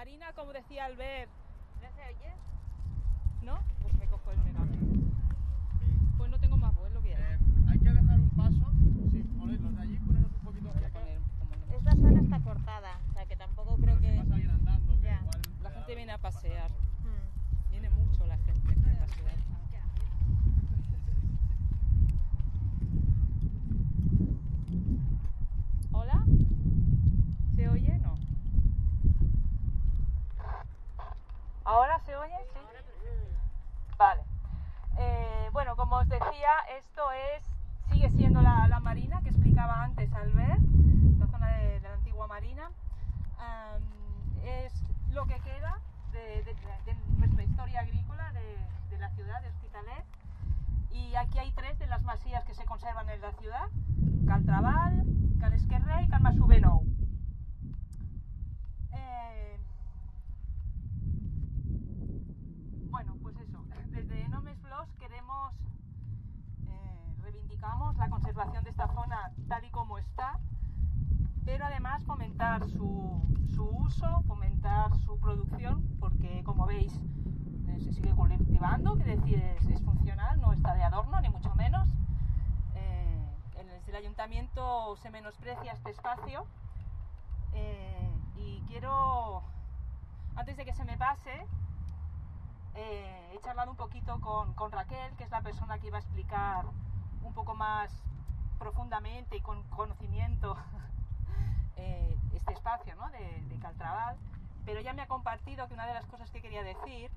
Marina, como decía Albert. ¿Ya se oye? ¿No? Pues me cojo el megáfono. Pues no tengo más voz, es lo que hay. Eh, hay que dejar un paso. Sí, ole, los de allí poneros un poquito Voy hacia a acá. poner como no- Esta zona está cortada, o sea que tampoco creo Por si que... pasa alguien andando, que Ya. igual La le gente da- viene a pasear. Hmm. Viene mucho la gente aquí a pasear. ¿Hola? ¿Se oye? No. ¿Ahora se oye? Sí. Vale. Eh, bueno, como os decía, esto es sigue siendo la, la marina que explicaba antes Albert, la zona de, de la antigua marina. Am, es lo que queda de, de- de nuestra historia agrícola de, la ciudad de Hospitalet. Y aquí hay tres de las masías que se conservan en la ciudad: Caltraval, Cal Esquerré y Cal Masubenou. Eh, bueno, pues eso. Desde Nomes Blogs queremos eh, la conservación de esta zona tal y como está, pero además fomentar su, su uso, fomentar su producción, porque como veis eh, se sigue cultivando, que es, funcional, no está de adorno, ni mucho menos. Eh, desde el ayuntamiento se menosprecia este espacio eh, y quiero, antes de que se me pase, he charlado un poquito con, con Raquel, que es la persona que iba a explicar un poco más profundamente y con conocimiento eh, este espacio de, de Caltraval, pero ella me ha compartido que una de las cosas que quería decir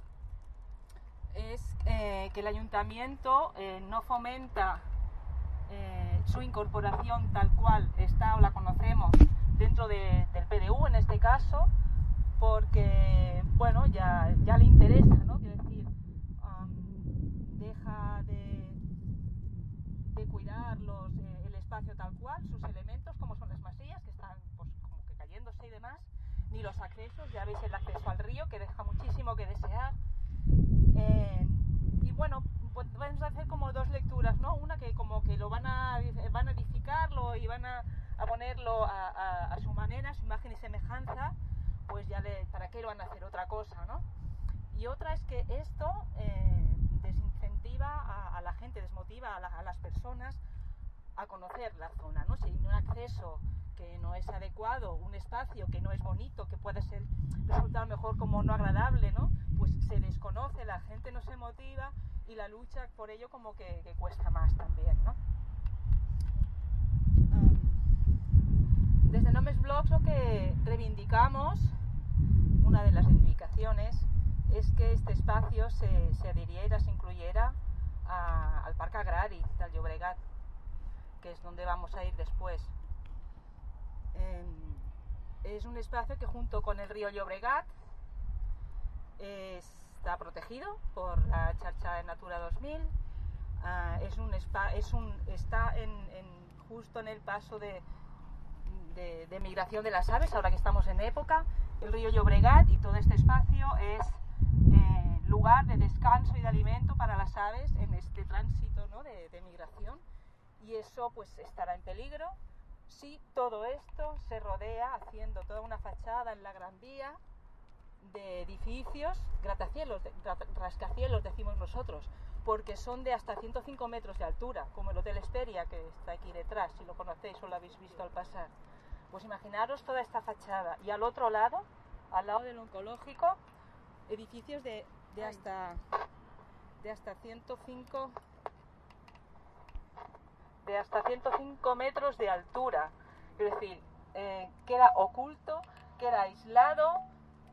es eh, que el ayuntamiento eh, no fomenta eh, su incorporación tal cual está o la conocemos dentro de- del PDU en este caso, porque bueno, ya, ya le interesa, ¿no am, deja de, de cuidar los, eh, el espacio tal cual, sus elementos, como son las masías, que están pues, como que cayéndose y demás, ni los accesos, ya veis el acceso al río, que deja muchísimo que desear. Eh, y bueno, pues vamos a hacer como dos lecturas, ¿no? Una que como que lo van a, van a edificarlo y van a, a ponerlo a, a- a su manera, a su imagen y semejanza, pues ya le, para qué lo van a hacer otra cosa, ¿no? Y otra es que esto eh, desincentiva a, a la gente, desmotiva a, la- a las personas a conocer la zona, ¿no? Si hay un acceso que no es adecuado, un espacio que no es bonito, que puede ser resultar mejor como no agradable, ¿no? Pues se desconoce, la gente no se motiva y la lucha por ello como que, que cuesta más también, ¿no? Desde Nomes Blogs lo que reivindicamos, una de las reivindicaciones, es que este espacio se, se adhiriera, se incluyera a- al Parque Agrari del Llobregat, que es donde vamos a ir después. Em, es un espacio que junto con el río Llobregat está protegido por la Charcha de Natura 2000. ah, es un spa- es un, está en, justo en el paso de, de, migración de las aves, ahora que estamos en época. El río Llobregat y todo este espacio es eh, lugar de descanso y de alimento para las aves en este tránsito ¿no? de migración. Y eso pues estará en peligro si todo esto se rodea haciendo toda una fachada en la Gran Vía de edificios, gratacielos, de- rascacielos decimos nosotros, porque son de hasta 105 metros de altura, como el Hotel Esperia que está aquí detrás, si lo conocéis o lo habéis visto al pasar. Pues imaginaros toda esta fachada y al otro lado, al lado del oncológico, edificios de, de hasta de hasta 105 de hasta 105 metros de altura. Es decir, eh, queda oculto, queda aislado,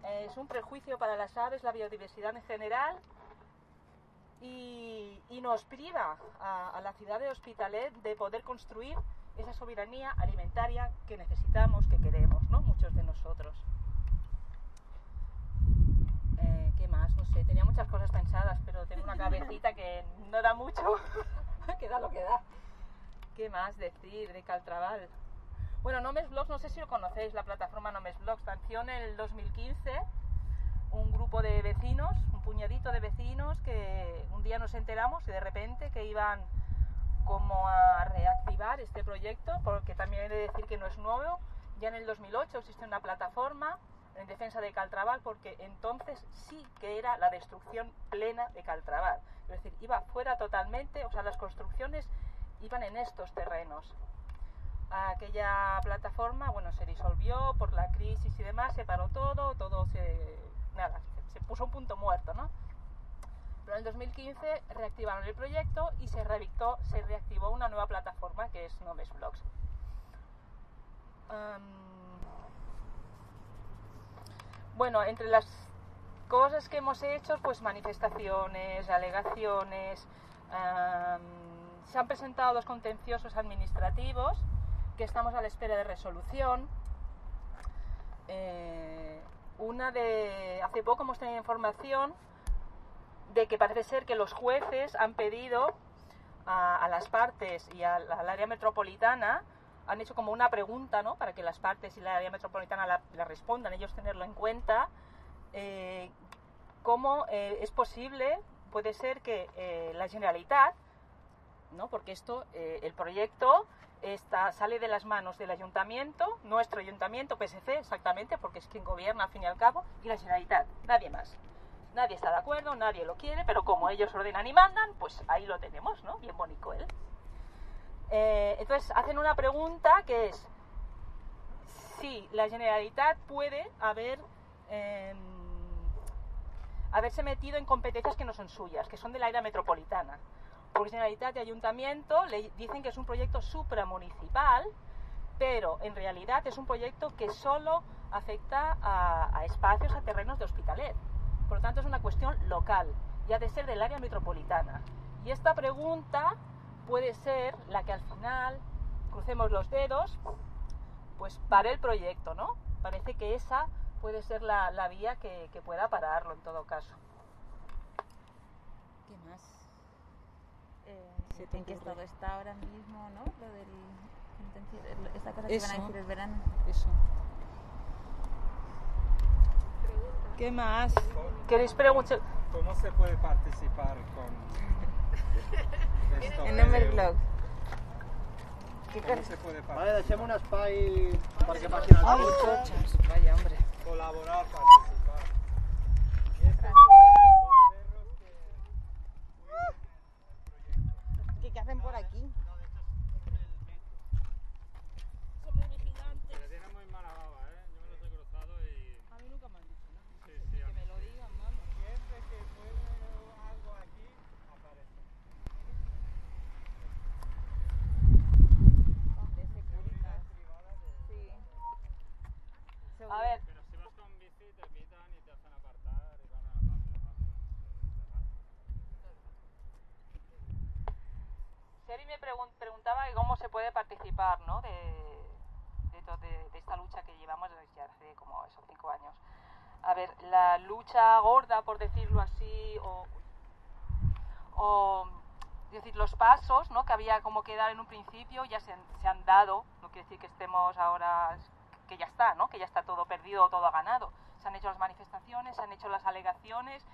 eh, es un prejuicio para las aves, la biodiversidad en general, y, nos priva a, a la ciudad de Hospitalet de poder construir esa soberanía alimentaria que necesitamos, que queremos, ¿no? Muchos de nosotros. Eh, ¿Qué más? No sé, tenía muchas cosas pensadas, pero tengo una cabecita que no da mucho, que da lo que da. ¿Qué más decir de Caltraval? Bueno, Nomes Blogs, no sé si lo conocéis, la plataforma Nomes Blogs, nació en el 2015 un grupo de vecinos, un puñadito de vecinos que un día nos enteramos y de repente que iban como a reactivar este proyecto, porque también he de decir que no es nuevo, ya en el 2008 existe una plataforma en defensa de Caltraval porque entonces sí que era la destrucción plena de Caltraval. Es decir, iba fuera totalmente, o sea, las construcciones iban en estos terrenos. Aquella plataforma, bueno, se disolvió por la crisis y demás, se paró todo, todo se, nada, se, puso un punto muerto, ¿no? Pero en el 2015 reactivaron el proyecto y se, reactivó, se reactivó una nueva plataforma que es Nomes Blogs. Bueno, entre las cosas que hemos hecho, pues manifestaciones, alegaciones, se han presentado dos contenciosos administrativos que estamos a la espera de resolución. Eh, una de hace poco hemos tenido información de que parece ser que los jueces han pedido a, las partes y al área metropolitana han hecho como una pregunta, ¿no? Para que las partes y la área metropolitana la, respondan, ellos tenerlo en cuenta. Eh, ¿Cómo eh, es posible, puede ser que la Generalitat, ¿no? Porque esto, eh, el proyecto está, sale de las manos del ayuntamiento, nuestro ayuntamiento, PSC, exactamente, porque es quien gobierna al fin y al cabo, y la Generalitat, nadie más. Nadie está de acuerdo, nadie lo quiere, pero como ellos ordenan y mandan, pues ahí lo tenemos, ¿no? Bien bonito él. Eh, entonces hacen una pregunta que es si la Generalitat puede haber eh, haberse metido en competencias que no son suyas, que son del área metropolitana. Generalitat y Ayuntamiento le dicen que es un proyecto supramunicipal, pero en realidad es un proyecto que solo afecta a, espacios, a terrenos de hospitalet. Por lo tanto, es una cuestión local y ha de ser del área metropolitana. Y esta pregunta puede ser la que al final, crucemos los dedos, pues pare el proyecto, ¿no? Parece que esa puede ser la, la vía que, que, pueda pararlo en todo caso. ¿Qué más? Eh, ¿En qué estado está ahora mismo, no? Lo del esta cosa que Eso. van a decir el verano. Eso. ¿Qué más? ¿Queréis preguntar? ¿Cómo se puede participar con esto? En Number Blog. ¿Qué ¿Cómo se puede Vale, participar? deixem un espai perquè passin els Ay, cotxes. cochas, vaya hombre. Colaborar, participar. Y estos son los perros que cuidan el proyecto. ¿Qué, qué hacen por aquí? Pero tiene muy mala baba, ¿eh? Yo me los he cruzado y... A mí nunca me han dicho nada. Sí, sí, a mí. lo digan, vamos. Siempre que puede algo aquí, aparece. ¿Dónde? Securitas. Privada de... Sí. A ver, Pero si vas con bici te pitan y te hacen apartar y van a rápido, rápido. Seri me pregun- preguntaba cómo se puede participar ¿no? de, de, de- de esta lucha que llevamos desde hace como esos cinco años. A ver, la lucha gorda, por decirlo así, o, o decir, los pasos ¿no? que había como que dar en un principio ya se se han dado, no quiere decir que estemos ahora, que ya está, ¿no? que ya está todo perdido, todo ganado. Se han hecho las manifestaciones, se han hecho las alegaciones,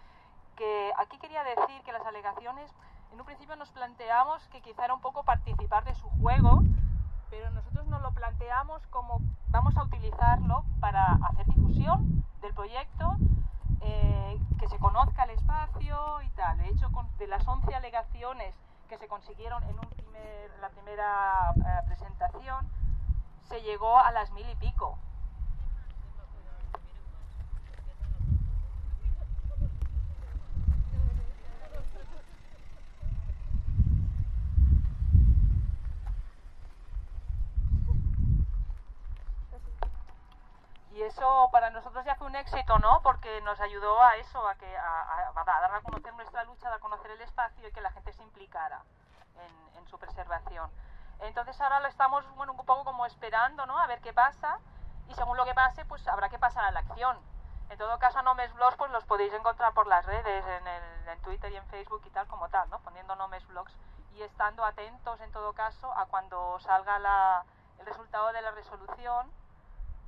que aquí quería decir que las alegaciones, en un principio nos planteamos que quizá era un poco participar de su juego, pero nosotros nos lo planteamos como vamos a utilizarlo para hacer difusión del proyecto, eh, que se conozca el espacio y tal. De hecho, con- de las 11 alegaciones que se consiguieron en la primera eh, presentación, se llegó a las mil y pico. Eso para nosotros ya fue un éxito, ¿no? Porque nos ayudó a eso, a, que, a, a- dar a conocer nuestra lucha, a dar a conocer el espacio y que la gente se implicara en, en su preservación. Entonces ahora lo estamos, bueno, un poco como esperando, ¿no? A ver qué pasa y según lo que pase, pues habrá que pasar a la acción. En todo caso, Nomes Blogs, pues los podéis encontrar por las redes, en, el, en Twitter y en Facebook y tal como tal, ¿no? Poniendo Nomes Blogs y estando atentos en todo caso a cuando salga la, el resultado de la resolución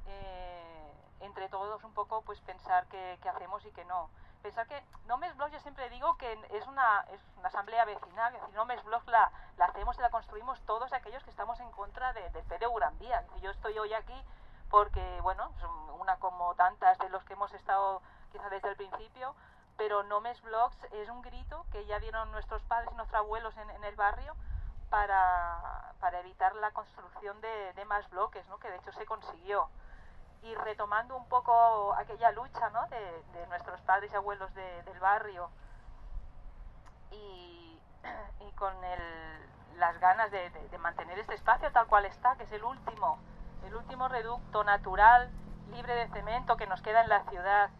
eh, entre todos un poco pues pensar qué, qué hacemos y qué no. Pensar que Nomes Blogs yo siempre digo que es una, es una asamblea vecinal, es decir, Nomes Blogs la, la hacemos y la construimos todos aquellos que estamos en contra de, del PDU Gran Vía. Yo estoy hoy aquí porque, bueno, son una como tantas de los que hemos estado quizá desde el principio, pero Nomes Blogs es un grito que ya dieron nuestros padres y nuestros abuelos en, en el barrio para, para evitar la construcción de, de más bloques, ¿no? que de hecho se consiguió y retomando un poco aquella lucha ¿no? de, nuestros padres y abuelos de- del barrio y, con el- las ganas de, mantener este espacio tal cual está, que es el último, el último reducto natural, libre de cemento que nos queda en la ciudad.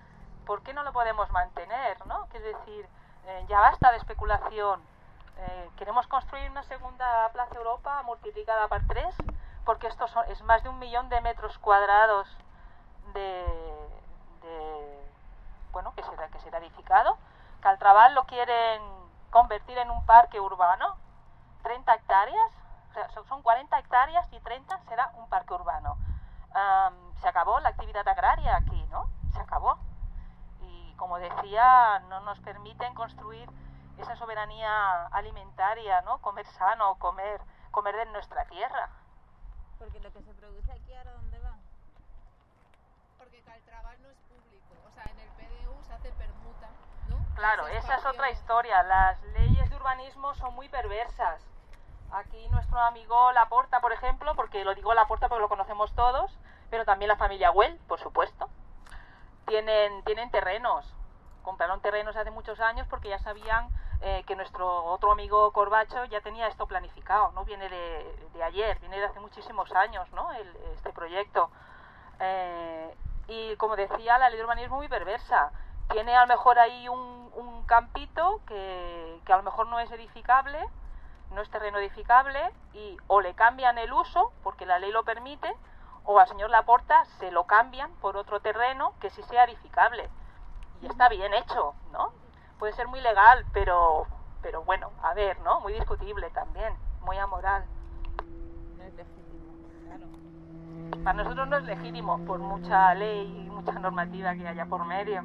¿Por qué no lo podemos mantener? ¿no? Es decir, eh, ya basta de especulación. Eh, queremos construir una segunda Plaza Europa multiplicada por tres, porque esto son- es más de un millón de metros cuadrados de, de, bueno que será que será edificado. Caltrabal lo quieren convertir en un parque urbano, 30 hectáreas, o sea, son- son 40 hectáreas y 30 será un parque urbano. Am, se acabó la actividad agraria aquí, ¿no? Se acabó. Y como decía, no nos permiten construir esa soberanía alimentaria, ¿no? Comer sano, comer, comer de nuestra tierra. Porque lo que se produce aquí ahora, ¿dónde va? No es público. O sea, en el PDU se hace permuta, ¿no? Claro, esa es otra historia. Las leyes de urbanismo son muy perversas. Aquí nuestro amigo Laporta, por ejemplo, porque lo digo Laporta porque lo conocemos todos, pero también la familia Well, por supuesto, tienen, tienen terrenos. Compraron terrenos hace muchos años porque ya sabían eh, que nuestro otro amigo Corbacho ya tenía esto planificado, no viene de, de ayer, viene de hace muchísimos años, ¿no? El- este proyecto. Eh, y como decía, la ley de urbanismo es muy perversa. Tiene a lo mejor ahí un, un campito que, que a lo mejor no es edificable, no es terreno edificable, y o le cambian el uso, porque la ley lo permite, o al señor Laporta se lo cambian por otro terreno que sí sea edificable. Y está bien hecho, ¿no? Puede ser muy legal, pero, pero bueno, a ver, ¿no? Muy discutible también, muy amoral. No es legítimo, claro. Para nosotros no es legítimo por mucha ley y mucha normativa que haya por medio.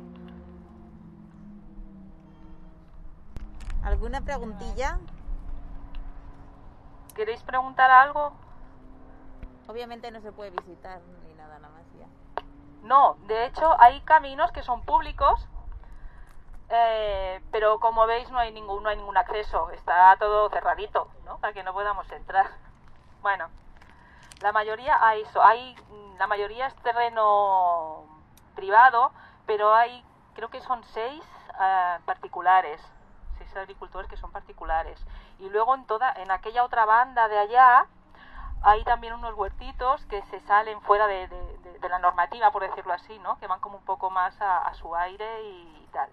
¿Alguna preguntilla? ¿Queréis preguntar algo? Obviamente no se puede visitar ni nada, nada más ya. No, de hecho hay caminos que son públicos, eh, pero como veis no hay ningún no hay ningún acceso, está todo cerradito, ¿no? Para que no podamos entrar. Bueno, la mayoría hay eso, hay mm, la mayoría es terreno privado, pero hay creo que son seis eh, particulares, seis agricultores que son particulares. Y luego en toda en aquella otra banda de allá hay también unos huertitos que se salen fuera de, de- la normativa, por decirlo así, ¿no? Que van como un poco más a, su aire y, tal.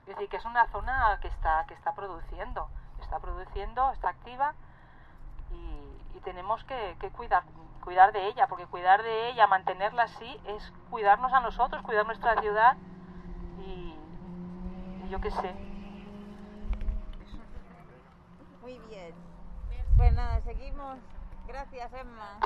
Es decir, que es una zona que está, que está produciendo, está produciendo, está activa y, tenemos que cuidar, cuidar de ella, porque cuidar de ella, mantenerla así, es cuidarnos a nosotros, cuidar nuestra ciudad y, yo qué sé. Muy bien. Pues nada, seguimos. Gracias, Emma.